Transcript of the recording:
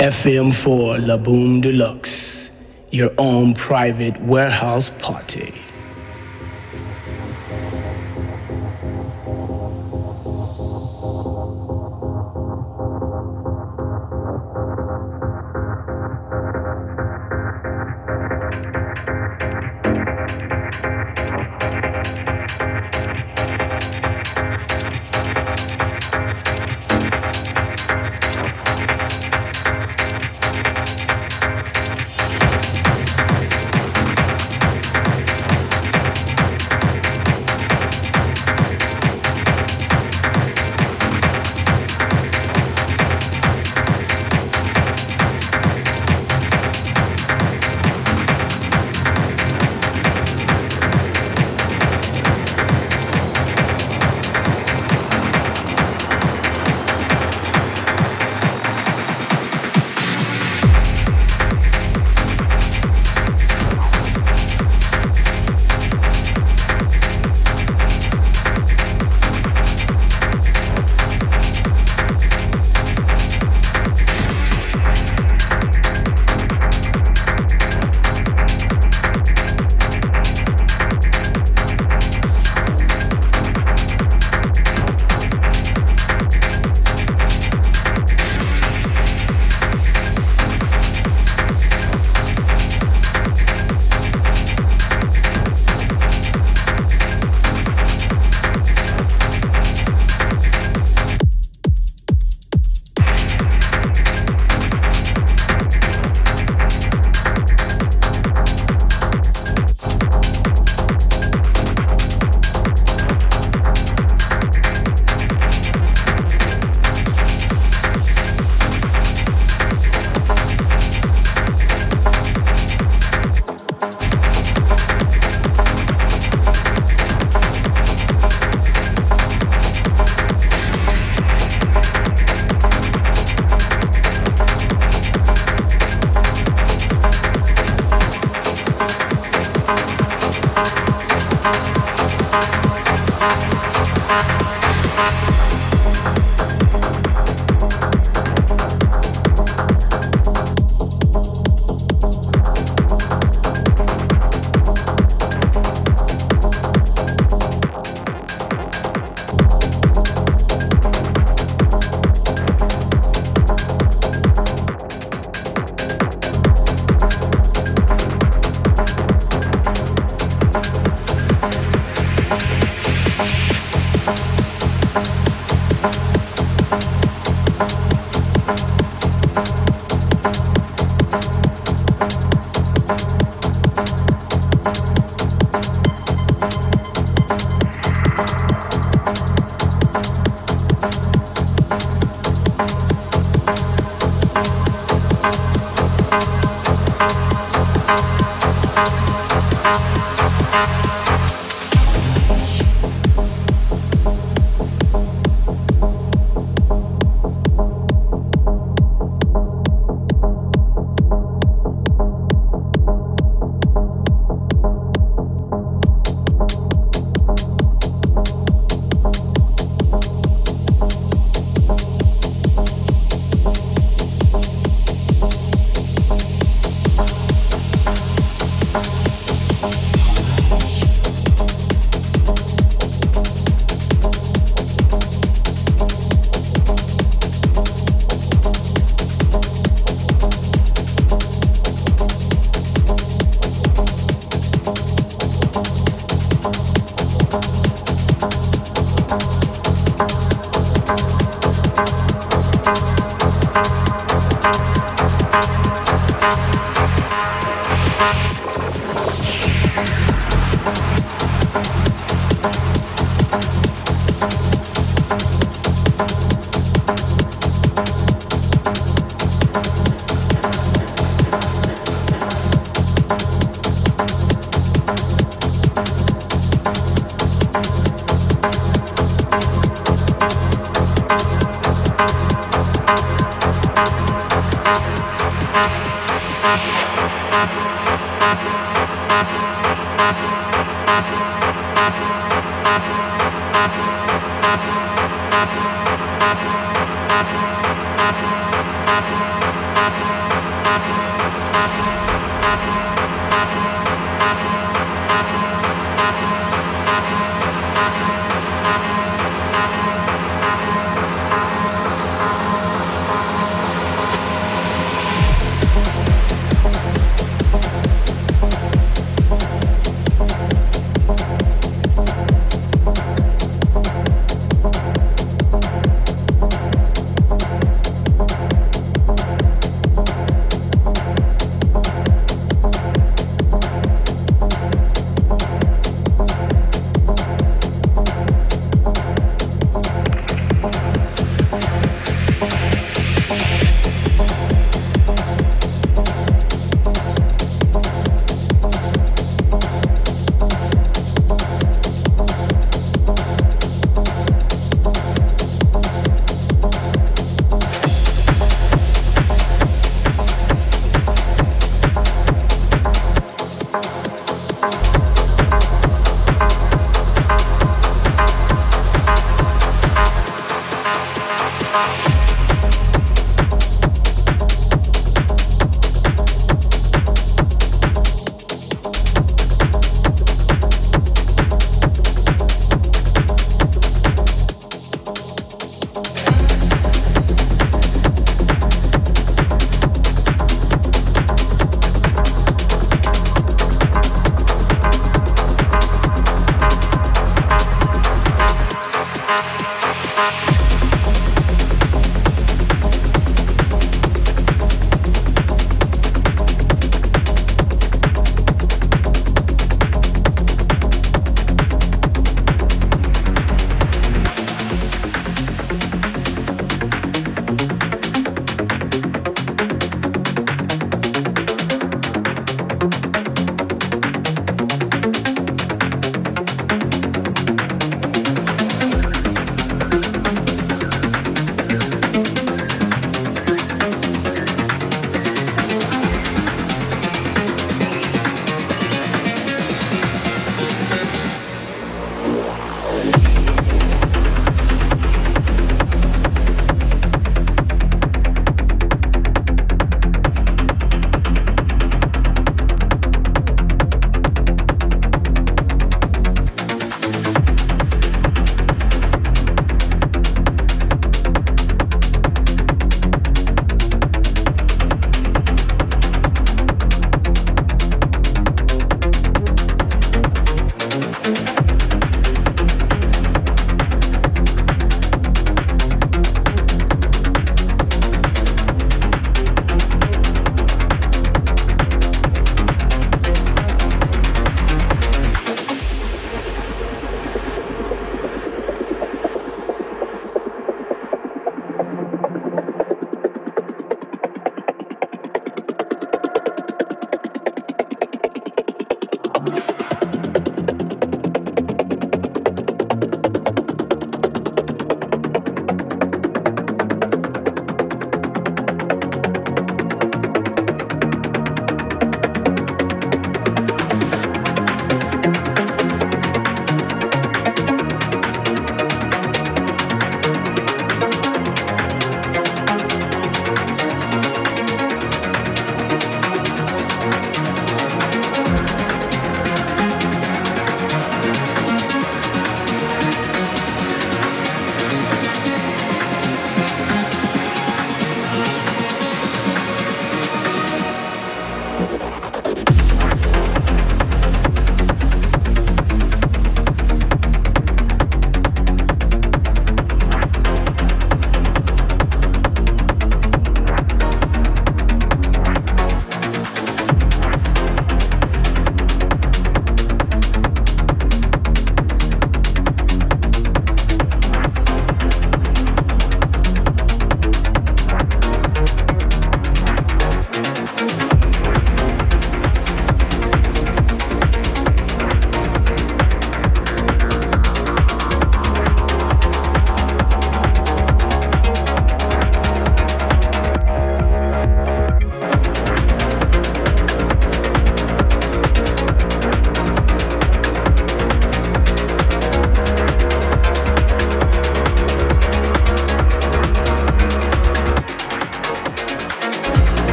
FM4 La Boom Deluxe, your own private warehouse party.